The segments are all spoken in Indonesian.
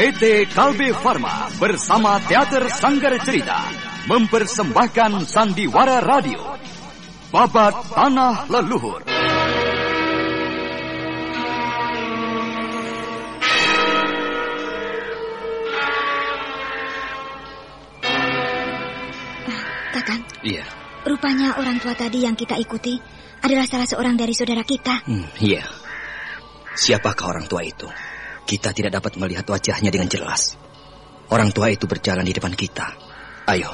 PT Kalbe Farma bersama Teater Sanggar Cerita mempersembahkan Sandiwara Radio Babat Tanah Leluhur. Kakang, Iya, rupanya orang tua tadi yang kita ikuti adalah salah seorang dari saudara kita. hmm, iya. Siapakah orang tua itu? Kita tidak dapat melihat wajahnya dengan jelas. Orang tua itu berjalan di depan kita. Ayo,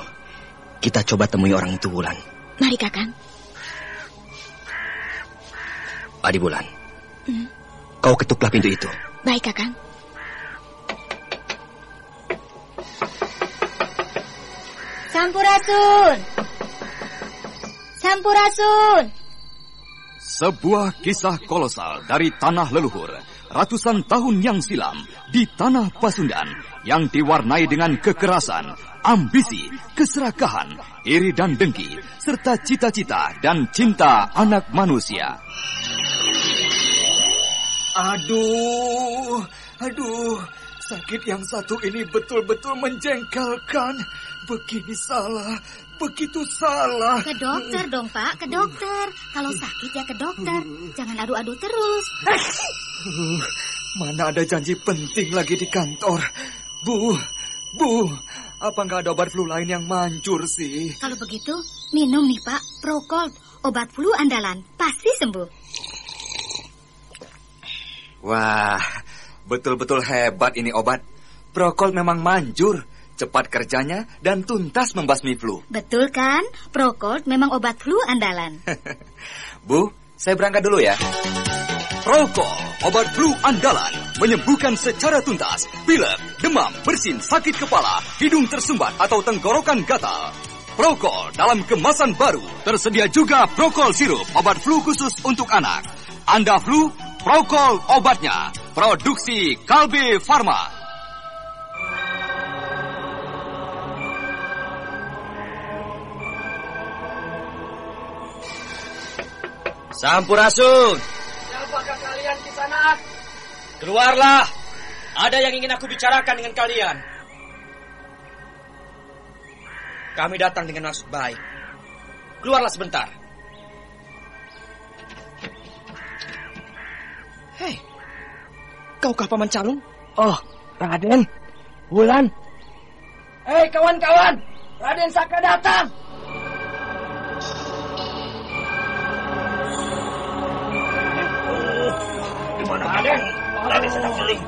kita coba temui orang itu, Bulan. Mari Kakang. Adi Bulan, Hmm, kau ketuklah pintu itu. baik Kakang. Sampurasun. Sampurasun. Sebuah kisah kolosal dari tanah leluhur ratusan tahun yang silam di tanah Pasundan yang diwarnai dengan kekerasan, ambisi, keserakahan, iri dan dengki, serta cita-cita dan cinta anak manusia. Aduh, aduh, sakit yang satu ini betul-betul menjengkelkan. Begini salah, begitu salah. Ke dokter dong Pak, ke dokter. Kalau sakit ya ke dokter. Jangan adu-adu terus. Mana ada janji penting lagi di kantor. Bu, bu, apa nggak ada obat flu lain yang manjur sih? Kalau begitu, minum nih Pak, Procold, obat flu andalan. Pasti sembuh. Wah, betul-betul hebat ini obat. Prokol memang manjur, cepat kerjanya dan tuntas membasmi flu. Betul kan? Procold memang obat flu andalan. Bu, saya berangkat dulu ya. Prokol, obat flu andalan, menyembuhkan secara tuntas pilek, demam, bersin, sakit kepala, hidung tersumbat atau tenggorokan gatal. Prokol dalam kemasan baru, tersedia juga Prokol sirup, obat flu khusus untuk anak. Anda flu, Prokol obatnya, produksi Kalbe Farma. Sampurasun, Siapakah kalian di sana? keluarlah. Ada yang ingin aku bicarakan dengan kalian. Kami datang dengan maksud baik. Keluarlah sebentar. Hei, kaukah paman calung? Oh, Raden. Wulan. Hei kawan-kawan, Raden Saka datang. Seling.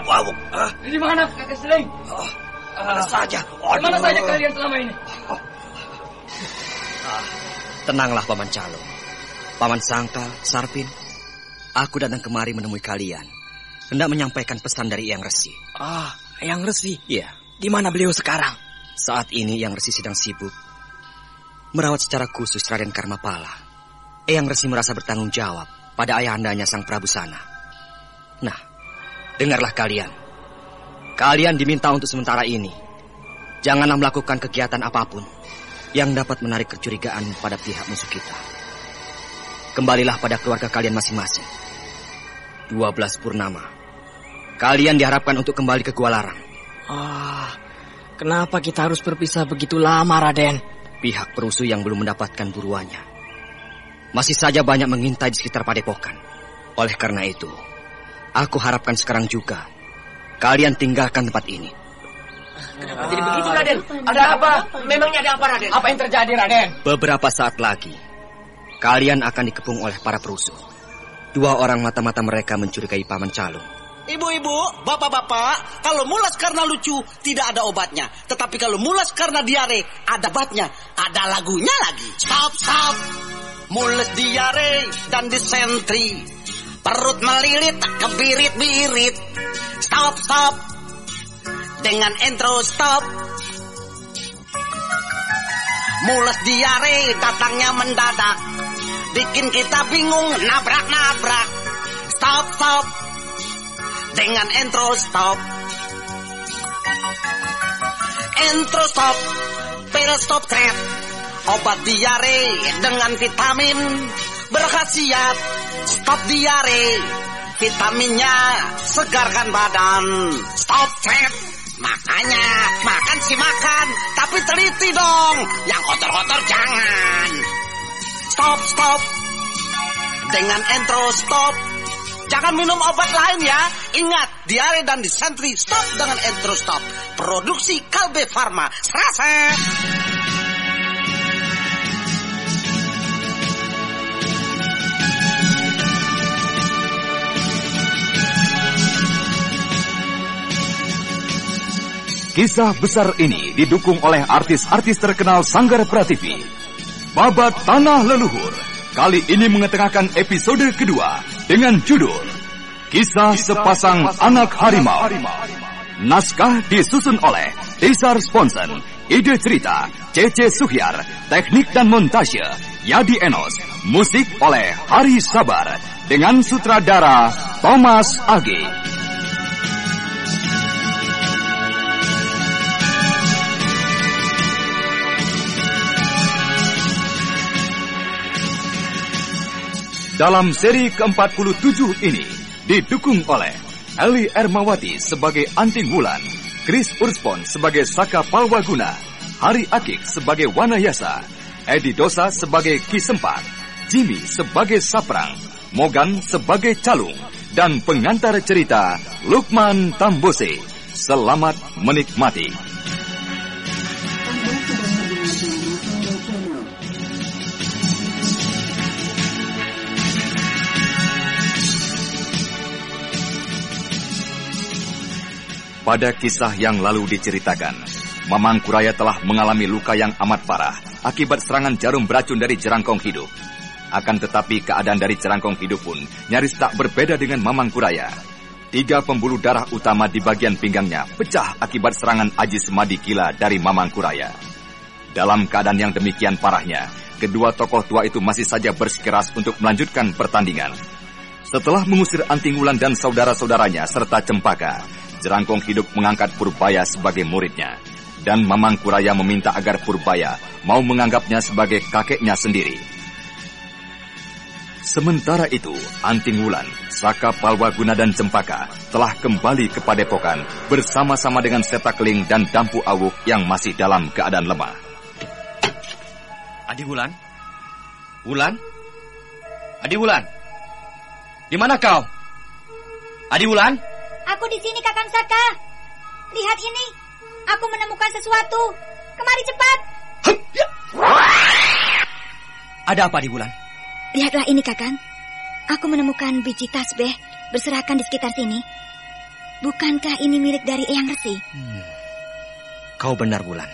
Bawuk. Ah, Di mana kakek Seling? mana saja. Di mana saja kalian selama ini? Tenanglah Paman Calung. Paman Sangka, Sarpin. Aku datang kemari menemui kalian. Hendak menyampaikan pesan dari Yang Resi. Ah, yang resi. Iya, Di mana beliau sekarang? saat ini Yang Resi sedang sibuk. Merawat secara khusus Raden Karmapala. Yang Resi merasa bertanggung jawab pada ayahandanya Sang Prabu sana. Nah, dengarlah kalian. Kalian diminta untuk sementara ini. Janganlah melakukan kegiatan apa pun yang dapat menarik kecurigaan pada pihak musuh kita. Kembalilah pada keluarga kalian masing-masing. 12 purnama. Kalian diharapkan untuk kembali ke Gua Larang. Ah, kenapa kita harus berpisah begitu lama, Raden? Pihak perusuh yang belum mendapatkan buruannya. Masih saja banyak mengintai di sekitar padepokan. Oleh karena itu, aku harapkan sekarang juga kalian tinggalkan tempat ini. Jadi begitu, Raden. Ada apa? Memangnya ada apa, Raden? Apa yang terjadi, Raden? Beberapa saat lagi, kalian akan dikepung oleh para perusuh. Dua orang mata-mata mereka mencurigai paman calung. Ibu-ibu, bapak-bapak, kalau mulas karena lucu tidak ada obatnya. Tetapi kalau mulas karena diare ada obatnya. Ada lagunya lagi. Stop, stop. Mules diare dan disentri. Perut melilit, kebirit-birit. Stop, stop. Dengan intro stop. Mules diare datangnya mendadak. Bikin kita bingung, nabrak-nabrak. Stop, stop dengan intro stop. Intro stop, pil stop threat, obat diare dengan vitamin berkhasiat stop diare, vitaminnya, segarkan badan. Stop chat. Makanya makan sih makan, tapi teliti dong. Yang kotor-kotor jangan. Stop, stop. Dengan entro stop. Jangan minum obat lain ya. Ingat, diare dan disentri stop dengan entro stop. Produksi Kalbe Farma. Serasa. Kisah besar ini didukung oleh artis-artis terkenal Sanggar Prativi. Babat Tanah Leluhur kali ini mengetengahkan episode kedua dengan judul Kisah Sepasang Anak Harimau. Naskah disusun oleh Tisar Sponsen, ide cerita Cece Suhyar, teknik dan montase Yadi Enos, musik oleh Hari Sabar dengan sutradara Thomas Age. Dalam seri ke-47 ini didukung oleh Eli Ermawati sebagai Anting Wulan, Chris Urspon sebagai Saka Palwaguna, Hari Akik sebagai Wanayasa, Edi Dosa sebagai Ki Sempat, Jimmy sebagai Saprang, Mogan sebagai Calung, dan pengantar cerita Lukman Tambose. Selamat menikmati. Pada kisah yang lalu diceritakan, Mamang Kuraya telah mengalami luka yang amat parah akibat serangan jarum beracun dari jerangkong hidup. Akan tetapi keadaan dari jerangkong hidup pun nyaris tak berbeda dengan Mamang Kuraya. Tiga pembuluh darah utama di bagian pinggangnya pecah akibat serangan Aji Semadi Kila dari Mamang Kuraya. Dalam keadaan yang demikian parahnya, kedua tokoh tua itu masih saja bersikeras untuk melanjutkan pertandingan. Setelah mengusir Anting Wulan dan saudara-saudaranya serta Cempaka, Jerangkong hidup mengangkat Purbaya sebagai muridnya. Dan Mamang Kuraya meminta agar Purbaya mau menganggapnya sebagai kakeknya sendiri. Sementara itu, Anting Wulan, Saka Palwaguna dan Cempaka telah kembali ke Padepokan bersama-sama dengan Setakling dan Dampu Awuk yang masih dalam keadaan lemah. Adi Wulan? Wulan? Adi Wulan? Di mana kau? Adi Wulan? Aku di sini Kakang Saka. Lihat ini. Aku menemukan sesuatu. Kemari cepat. Ada apa di bulan? Lihatlah ini Kakang. Aku menemukan biji tasbih berserakan di sekitar sini. Bukankah ini milik dari Eyang Resi? Hmm. Kau benar bulan.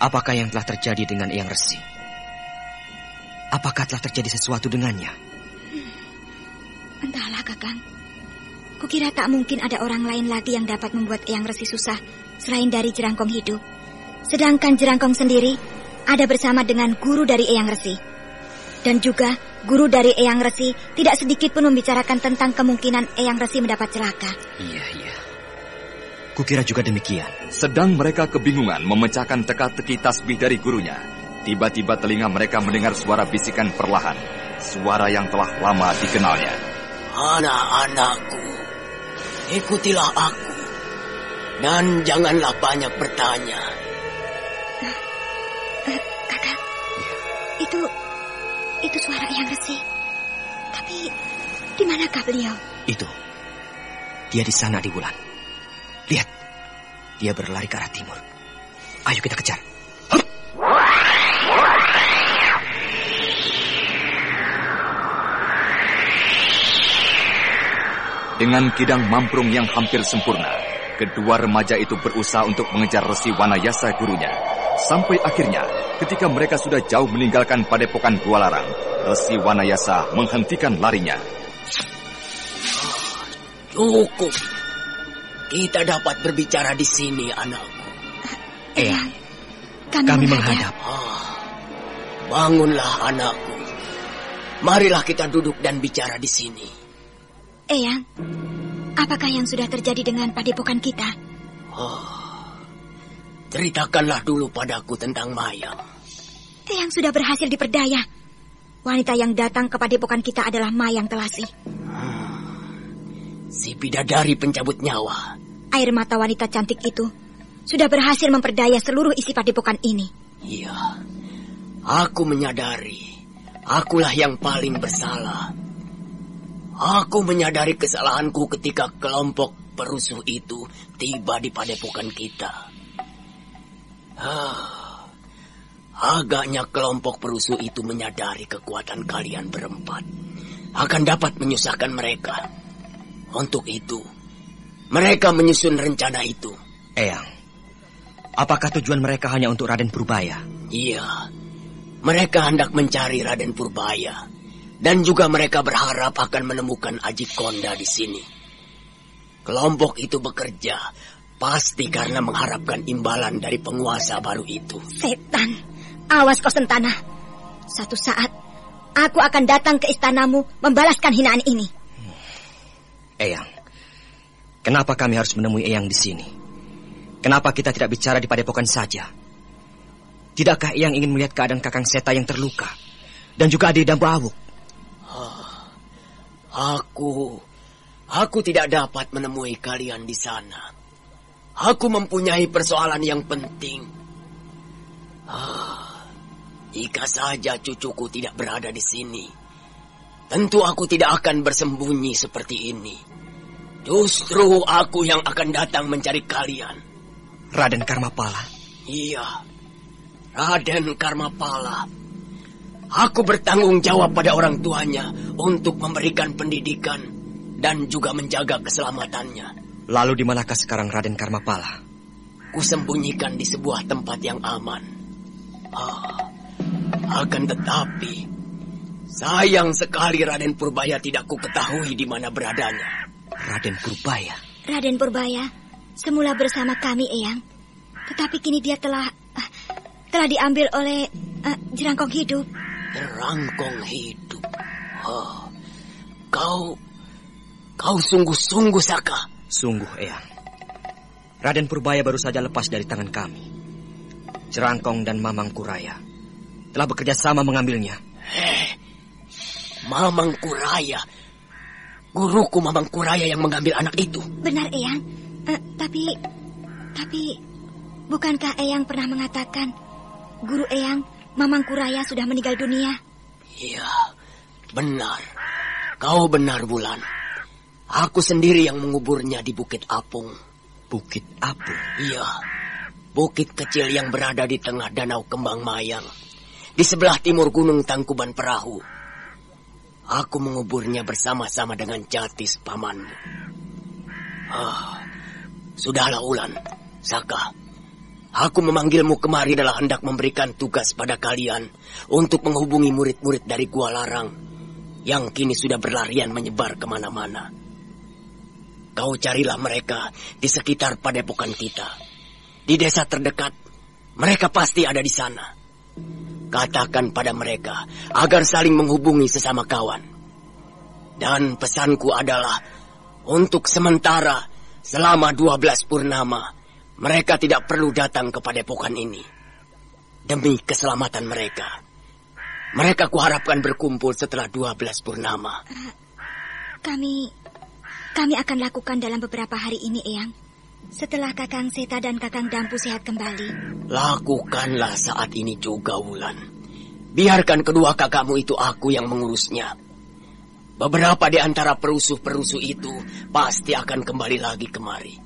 Apakah yang telah terjadi dengan Eyang Resi? Apakah telah terjadi sesuatu dengannya? Hmm. Entahlah Kakang. Kukira tak mungkin ada orang lain lagi yang dapat membuat Eyang Resi susah selain dari Jerangkong hidup. Sedangkan Jerangkong sendiri ada bersama dengan guru dari Eyang Resi. Dan juga guru dari Eyang Resi tidak sedikit pun membicarakan tentang kemungkinan Eyang Resi mendapat celaka. Iya, iya. Kukira juga demikian. Sedang mereka kebingungan memecahkan teka-teki tasbih dari gurunya. Tiba-tiba telinga mereka mendengar suara bisikan perlahan. Suara yang telah lama dikenalnya. Anak-anakku, ikutilah aku. Dan janganlah banyak bertanya. Uh, uh, kakak, itu itu suara yang resi. Tapi di manakah beliau? Itu. Dia di sana di bulan. Lihat. Dia berlari ke arah timur. Ayo kita kejar. Hup. Dengan kidang mamprung yang hampir sempurna, kedua remaja itu berusaha untuk mengejar Resi Wanayasa gurunya. Sampai akhirnya, ketika mereka sudah jauh meninggalkan padepokan Gua Larang, Resi Wanayasa menghentikan larinya. Cukup. Kita dapat berbicara di sini, anakku. Eh, kami, kami menghadap. menghadap. Ah, bangunlah, anakku. Marilah kita duduk dan bicara di sini. Eyang, apakah yang sudah terjadi dengan padepokan kita? Oh, ceritakanlah dulu padaku tentang Mayang. Eyang sudah berhasil diperdaya. Wanita yang datang ke padepokan kita adalah Mayang Telasi. Hmm. Si bidadari pencabut nyawa. Air mata wanita cantik itu sudah berhasil memperdaya seluruh isi padepokan ini. Iya, aku menyadari akulah yang paling bersalah. Aku menyadari kesalahanku ketika kelompok perusuh itu tiba di padepokan kita. Ah, agaknya kelompok perusuh itu menyadari kekuatan kalian berempat akan dapat menyusahkan mereka. Untuk itu, mereka menyusun rencana itu. Eyang, apakah tujuan mereka hanya untuk Raden Purbaya? Iya, mereka hendak mencari Raden Purbaya. Dan juga mereka berharap akan menemukan Aji Konda di sini. Kelompok itu bekerja pasti karena mengharapkan imbalan dari penguasa baru itu. Setan, awas kau sentana. Satu saat, aku akan datang ke istanamu membalaskan hinaan ini. Eyang, kenapa kami harus menemui Eyang di sini? Kenapa kita tidak bicara di padepokan saja? Tidakkah Eyang ingin melihat keadaan Kakang Seta yang terluka? Dan juga adik dan Bawuk? Aku, aku tidak dapat menemui kalian di sana. Aku mempunyai persoalan yang penting. Ah, jika saja cucuku tidak berada di sini, tentu aku tidak akan bersembunyi seperti ini. Justru aku yang akan datang mencari kalian. Raden Karmapala. Iya, Raden Karmapala. Aku bertanggung jawab pada orang tuanya untuk memberikan pendidikan dan juga menjaga keselamatannya. Lalu di manakah sekarang Raden Karmapala? Kusembunyikan di sebuah tempat yang aman. Ah, akan tetapi, sayang sekali Raden Purbaya tidak ku ketahui di mana beradanya. Raden Purbaya? Raden Purbaya, semula bersama kami, Eyang. Tetapi kini dia telah... ah, telah diambil oleh ah, jerangkong hidup. Terangkong hidup. Oh, kau, kau sungguh-sungguh Saka. Sungguh, Eyang. Raden Purbaya baru saja lepas dari tangan kami. Cerangkong dan Mamang Kuraya telah bekerja sama mengambilnya. Eh, Mamang Kuraya. Guruku Mamang Kuraya yang mengambil anak itu. Benar, Eyang. Eh, tapi... Tapi... Bukankah Eyang pernah mengatakan... Guru Eyang, Mamang Kuraya sudah meninggal dunia? Iya, benar. Kau benar, Bulan. Aku sendiri yang menguburnya di Bukit Apung. Bukit Apung? Iya, bukit kecil yang berada di tengah danau Kembang Mayang. Di sebelah timur Gunung Tangkuban Perahu. Aku menguburnya bersama-sama dengan Jatis pamanmu. Ah, sudahlah Ulan, Saka. Aku memanggilmu kemari adalah hendak memberikan tugas pada kalian untuk menghubungi murid-murid dari Gua Larang yang kini sudah berlarian menyebar ke mana-mana. Kau carilah mereka di sekitar padepokan kita. Di desa terdekat, mereka pasti ada di sana. Katakan pada mereka agar saling menghubungi sesama kawan. Dan pesanku adalah untuk sementara selama 12 purnama mereka tidak perlu datang ke padepokan ini. Demi keselamatan mereka. Mereka kuharapkan berkumpul setelah 12 purnama. Kami... Kami akan lakukan dalam beberapa hari ini, Eyang. Setelah Kakang Seta dan Kakang Dampu sehat kembali. Lakukanlah saat ini juga, Wulan. Biarkan kedua kakakmu itu aku yang mengurusnya. Beberapa di antara perusuh-perusuh itu pasti akan kembali lagi kemari.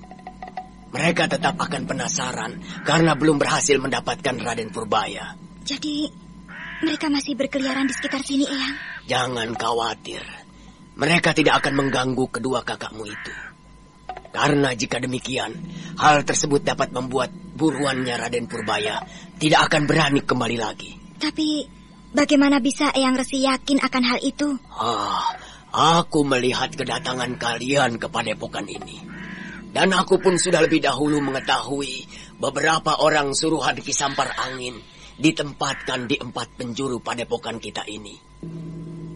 Mereka tetap akan penasaran karena belum berhasil mendapatkan Raden Purbaya. Jadi, mereka masih berkeliaran di sekitar sini, Eyang? Jangan khawatir. Mereka tidak akan mengganggu kedua kakakmu itu. Karena jika demikian, hal tersebut dapat membuat buruannya Raden Purbaya tidak akan berani kembali lagi. Tapi, bagaimana bisa Eyang Resi yakin akan hal itu? Ah, aku melihat kedatangan kalian ke padepokan ini. Dan aku pun sudah lebih dahulu mengetahui beberapa orang suruhan Kisampar Angin ditempatkan di empat penjuru padepokan kita ini.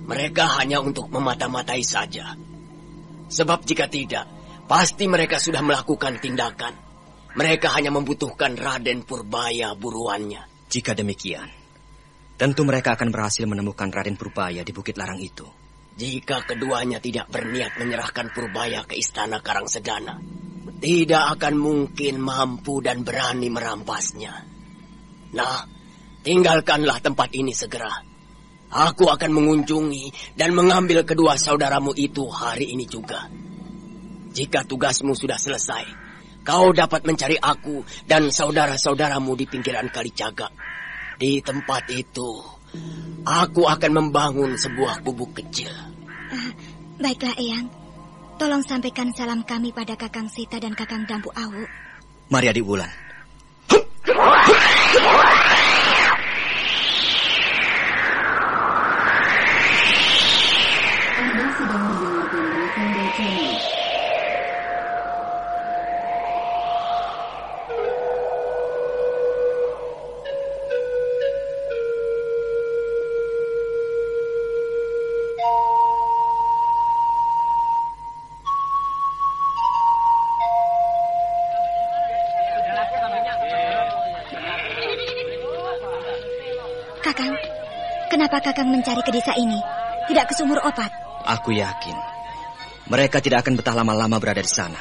Mereka hanya untuk memata-matai saja. Sebab jika tidak, pasti mereka sudah melakukan tindakan. Mereka hanya membutuhkan Raden Purbaya buruannya. Jika demikian, tentu mereka akan berhasil menemukan Raden Purbaya di Bukit Larang itu. Jika keduanya tidak berniat menyerahkan Purbaya ke istana Karangsedana, tidak akan mungkin mampu dan berani merampasnya. Nah, tinggalkanlah tempat ini segera. Aku akan mengunjungi dan mengambil kedua saudaramu itu hari ini juga. Jika tugasmu sudah selesai, kau dapat mencari aku dan saudara-saudaramu di pinggiran Kali Cagak. Di tempat itu, aku akan membangun sebuah gubuk kecil. Uh, baiklah, Eyang. Tolong sampaikan salam kami pada Kakang Sita dan Kakang Dampu Awu. Mari adik Bulan. Kakang mencari ke desa ini? Tidak ke sumur opat? Aku yakin mereka tidak akan betah lama-lama berada di sana.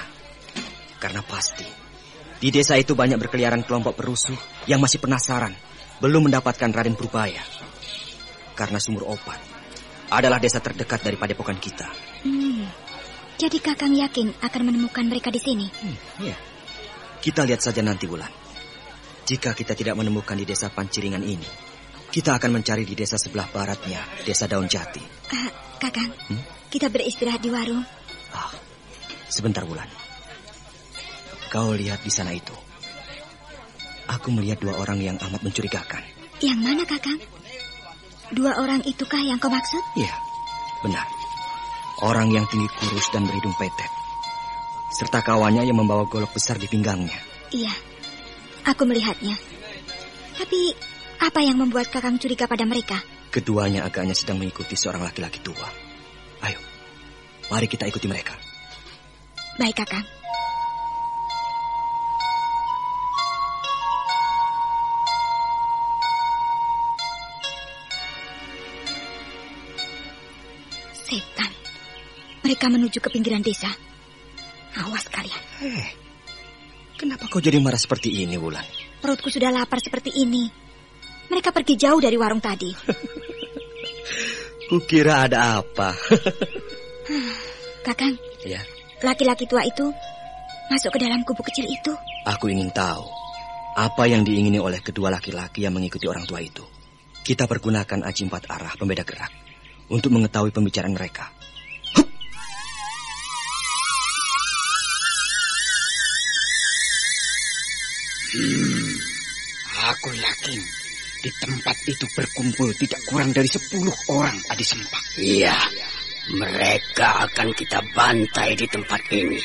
Karena pasti di desa itu banyak berkeliaran kelompok perusuh yang masih penasaran belum mendapatkan Raden Purbaya. Karena sumur opat adalah desa terdekat dari padepokan kita. Hmm. Jadi Kakang yakin akan menemukan mereka di sini? Hmm, iya. Kita lihat saja nanti, Bulan. Jika kita tidak menemukan di desa Panciringan ini, kita akan mencari di desa sebelah baratnya, desa Daun Jati. Uh, kakang, hmm? kita beristirahat di warung. Ah, sebentar Wulan. Kau lihat di sana itu. Aku melihat dua orang yang amat mencurigakan. Yang mana kakang? Dua orang itukah yang kau maksud? Iya, benar. Orang yang tinggi kurus dan berhidung petet. Serta kawannya yang membawa golok besar di pinggangnya. Iya, aku melihatnya. Tapi apa yang membuat Kakang curiga pada mereka? Keduanya agaknya sedang mengikuti seorang laki-laki tua. Ayo, mari kita ikuti mereka. Baik, Kakang. Setan. Mereka menuju ke pinggiran desa. Awas kalian. Eh, kenapa kau jadi marah seperti ini, Wulan? Perutku sudah lapar seperti ini. Mereka pergi jauh dari warung tadi. Kukira ada apa. Kakang. Ya. Laki-laki tua itu masuk ke dalam kubu kecil itu. Aku ingin tahu apa yang diingini oleh kedua laki-laki yang mengikuti orang tua itu. Kita pergunakan aji empat arah pembeda gerak untuk mengetahui pembicaraan mereka. Hmm, aku yakin di tempat itu berkumpul tidak kurang dari sepuluh orang Adi Sempak. Iya, mereka akan kita bantai di tempat ini.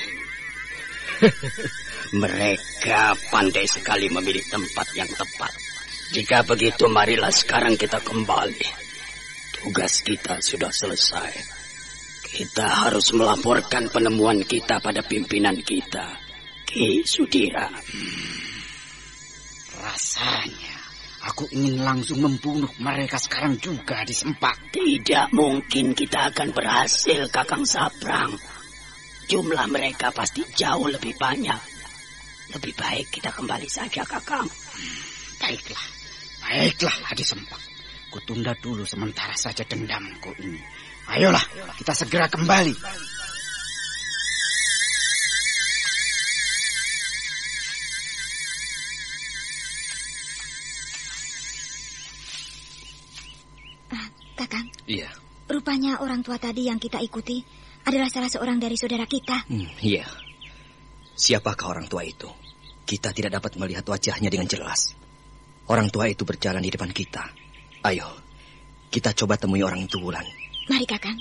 mereka pandai sekali memilih tempat yang tepat. Jika begitu, marilah sekarang kita kembali. Tugas kita sudah selesai. Kita harus melaporkan penemuan kita pada pimpinan kita, Ki Sudira. Hmm. Rasanya Aku ingin langsung membunuh mereka sekarang juga di Sempak. Tidak mungkin kita akan berhasil, Kakang Sabrang. Jumlah mereka pasti jauh lebih banyak. Lebih baik kita kembali saja, Kakang. Hmm, baiklah. Baiklah, Adi Sempak. Kutunda dulu sementara saja dendamku ini. Ayolah, kita segera kembali. Iya. Rupanya orang tua tadi yang kita ikuti adalah salah seorang dari saudara kita. Hmm, iya. Siapakah orang tua itu? Kita tidak dapat melihat wajahnya dengan jelas. Orang tua itu berjalan di depan kita. Ayo, kita coba temui orang itu, Bulan. Mari, Kakang.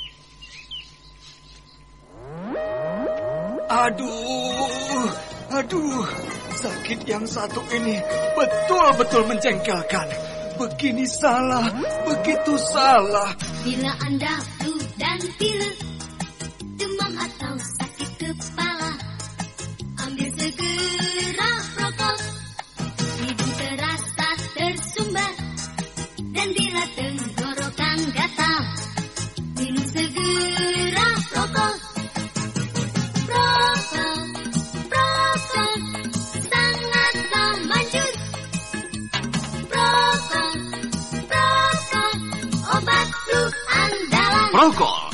Aduh, aduh, sakit yang satu ini betul-betul menjengkelkan. Begini salah, begitu salah. Bila Anda flu dan pilek, demam atau sakit kepala, ambil segera rokok. Hidung terasa tersumbat, dan bila tenggorokan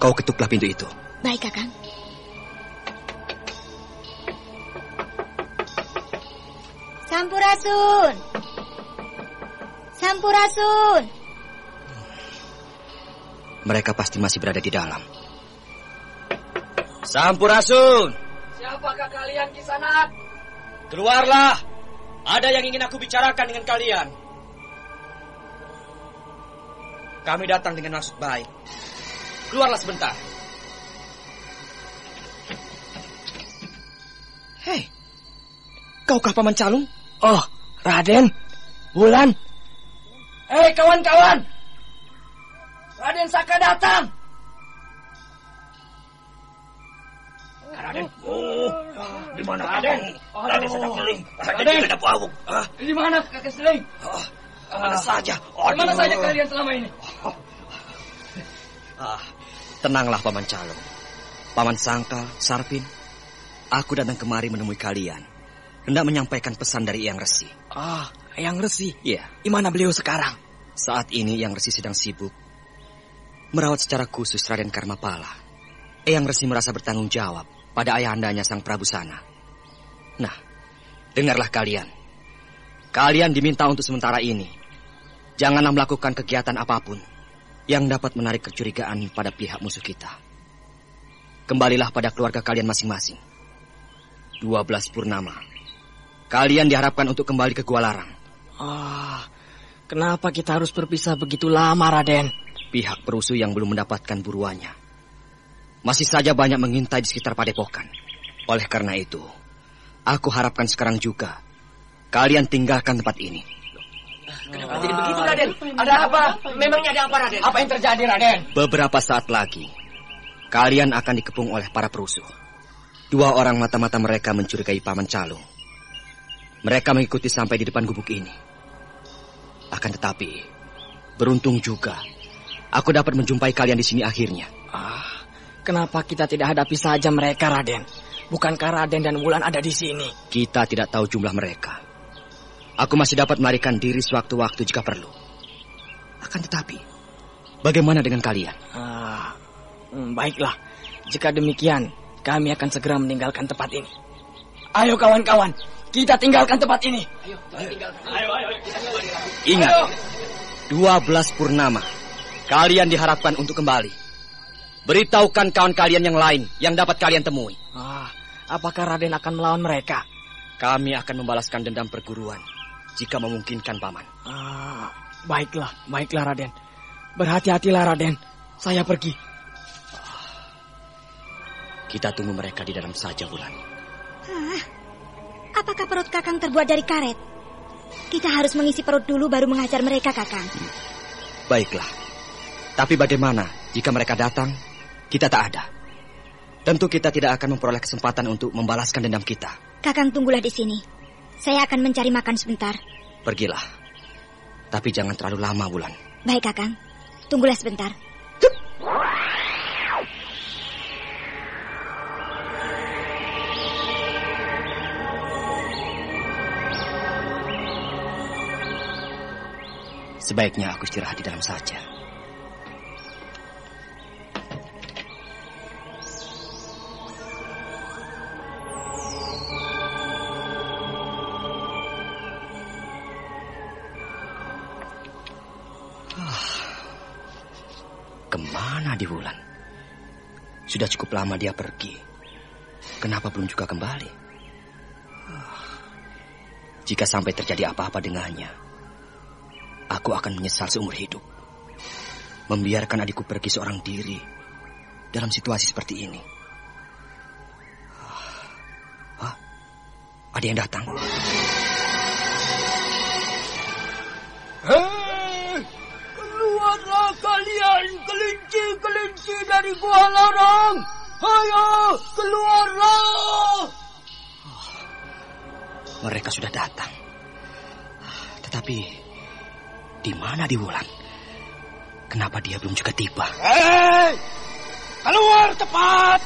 kau ketuklah pintu itu. Baik, Kakang. Sampurasun. Sampurasun. Mereka pasti masih berada di dalam. Sampurasun, Siapakah kalian kisanak? keluarlah. Ada yang ingin aku bicarakan dengan kalian. Kami datang dengan maksud baik. Keluarlah sebentar. Hei, kaukah paman calung? Oh, Raden, Bulan. Hei kawan-kawan, Raden Saka datang. Raden. Oh, di mana Raden? Raden sedang keliling. Raden Raden. tidak bau. Ah, Di mana kakek Seling? Mana saja. Di mana saja kalian selama ini? Ah, tenanglah paman calung. Paman Sangka, Sarpin, aku datang kemari menemui kalian. Hendak menyampaikan pesan dari Yang Resi. Ah, yang resi. Iya, Di mana beliau sekarang? saat ini Yang Resi sedang sibuk merawat secara khusus Raden Karmapala. Yang Resi merasa bertanggung jawab pada ayahandanya Sang Prabu sana. Nah, dengarlah kalian. Kalian diminta untuk sementara ini. Janganlah melakukan kegiatan apa pun yang dapat menarik kecurigaan pada pihak musuh kita. Kembalilah pada keluarga kalian masing-masing. 12 purnama. Kalian diharapkan untuk kembali ke Gua Larang. Ah, kenapa kita harus berpisah begitu lama, Raden? Pihak perusuh yang belum mendapatkan buruannya. Masih saja banyak mengintai di sekitar padepokan. Oleh karena itu, aku harapkan sekarang juga kalian tinggalkan tempat ini. Kenapa jadi begitu, Raden? Ada apa? Memangnya ada apa, Raden? Apa yang terjadi, Raden? Beberapa saat lagi, kalian akan dikepung oleh para perusuh. Dua orang mata-mata mereka mencurigai Paman Calung. Mereka mengikuti sampai di depan gubuk ini. Akan tetapi, beruntung juga, aku dapat menjumpai kalian di sini akhirnya. Ah, kenapa kita tidak hadapi saja mereka, Raden? Bukankah Raden dan Wulan ada di sini? Kita tidak tahu jumlah mereka. Aku masih dapat melarikan diri sewaktu-waktu jika perlu. Akan tetapi, bagaimana dengan kalian? Ah, hmm, baiklah. Jika demikian, kami akan segera meninggalkan tempat ini. Ayo kawan-kawan, kita tinggalkan tempat ini. Ingat, 12 purnama. Kalian diharapkan untuk kembali. Beritahukan kawan kalian yang lain yang dapat kalian temui. Ah, apakah Raden akan melawan mereka? Kami akan membalaskan dendam perguruan jika memungkinkan paman. Ah, baiklah, baiklah Raden. Berhati-hatilah Raden. Saya pergi. Kita tunggu mereka di dalam saja, Bulan. Hah? Apakah perut Kakang terbuat dari karet? Kita harus mengisi perut dulu baru mengajar mereka, Kakang. Baiklah. Tapi bagaimana jika mereka datang, kita tak ada? Tentu kita tidak akan memperoleh kesempatan untuk membalaskan dendam kita. Kakang tunggulah di sini. Saya akan mencari makan sebentar. Pergilah. Tapi jangan terlalu lama, Bulan. Baik, Kakang. Tunggulah sebentar. Sebaiknya aku istirahat di dalam saja. Sudah cukup lama dia pergi. Kenapa belum juga kembali? Ah. Jika sampai terjadi apa-apa dengannya, aku akan menyesal seumur hidup. Membiarkan adikku pergi seorang diri dalam situasi seperti ini. Hah? Ada yang datang? Dari gua lorong. Ayo, keluarlah. Mereka sudah datang. Tetapi di mana di Wulan? Kenapa dia belum juga tiba? Hei! Keluar cepat!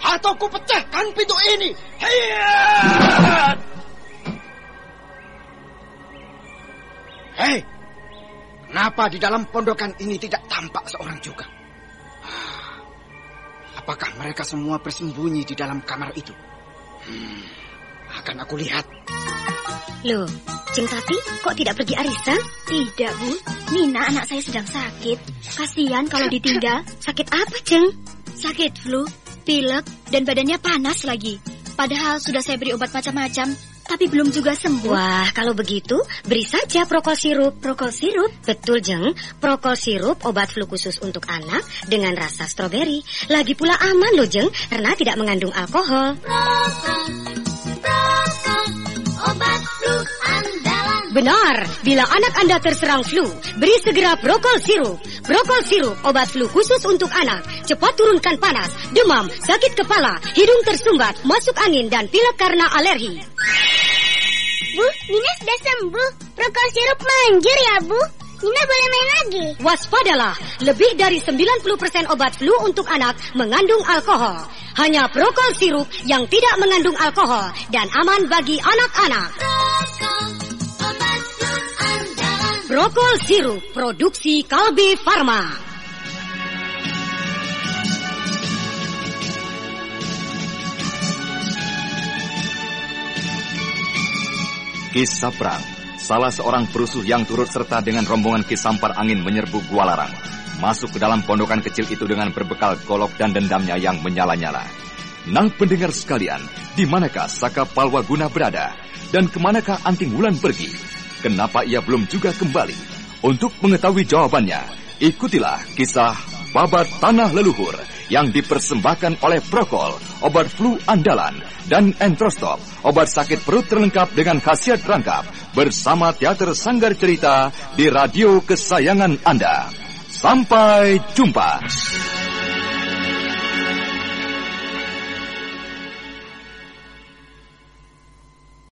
Atau ku pecahkan pintu ini. Hiat! Hei! Kenapa di dalam pondokan ini tidak tampak seorang juga? Apakah mereka semua bersembunyi di dalam kamar itu? Hmm, akan aku lihat. Loh, Jeng Tati kok tidak pergi arisan? Tidak, Bu. Nina anak saya sedang sakit. Kasihan kalau ditinggal. Sakit apa, Jeng? Sakit flu, pilek, dan badannya panas lagi. Padahal sudah saya beri obat macam-macam, tapi belum juga sembuh. Wah, kalau begitu, beri saja prokol sirup. Prokol sirup? Betul, Jeng. Prokol sirup obat flu khusus untuk anak dengan rasa stroberi. Lagi pula aman loh, Jeng, karena tidak mengandung alkohol. Prokol, prokol, obat flu andalan. Benar, bila anak Anda terserang flu, beri segera Prokol sirup. Prokol sirup obat flu khusus untuk anak. Cepat turunkan panas, demam, sakit kepala, hidung tersumbat, masuk angin dan pilek karena alergi. Bu, Nina sudah sembuh. Prokol sirup manjur ya, Bu. Nina boleh main lagi. Waspadalah, lebih dari 90% obat flu untuk anak mengandung alkohol. Hanya Prokol sirup yang tidak mengandung alkohol dan aman bagi anak-anak. Prokol, sirup produksi Kalbe Farma. Kisah Perang, salah seorang perusuh yang turut serta dengan rombongan Kisampar Angin menyerbu Gua Larang. Masuk ke dalam pondokan kecil itu dengan berbekal golok dan dendamnya yang menyala-nyala. Nah pendengar sekalian, di manakah Saka Palwaguna berada? Dan ke manakah Anting Wulan pergi? Kenapa ia belum juga kembali? Untuk mengetahui jawabannya, ikutilah kisah Babat Tanah Leluhur yang dipersembahkan oleh Prokol, obat flu andalan, dan Entrostop, obat sakit perut terlengkap dengan khasiat rangkap, bersama Teater Sanggar Cerita di radio kesayangan Anda. Sampai jumpa.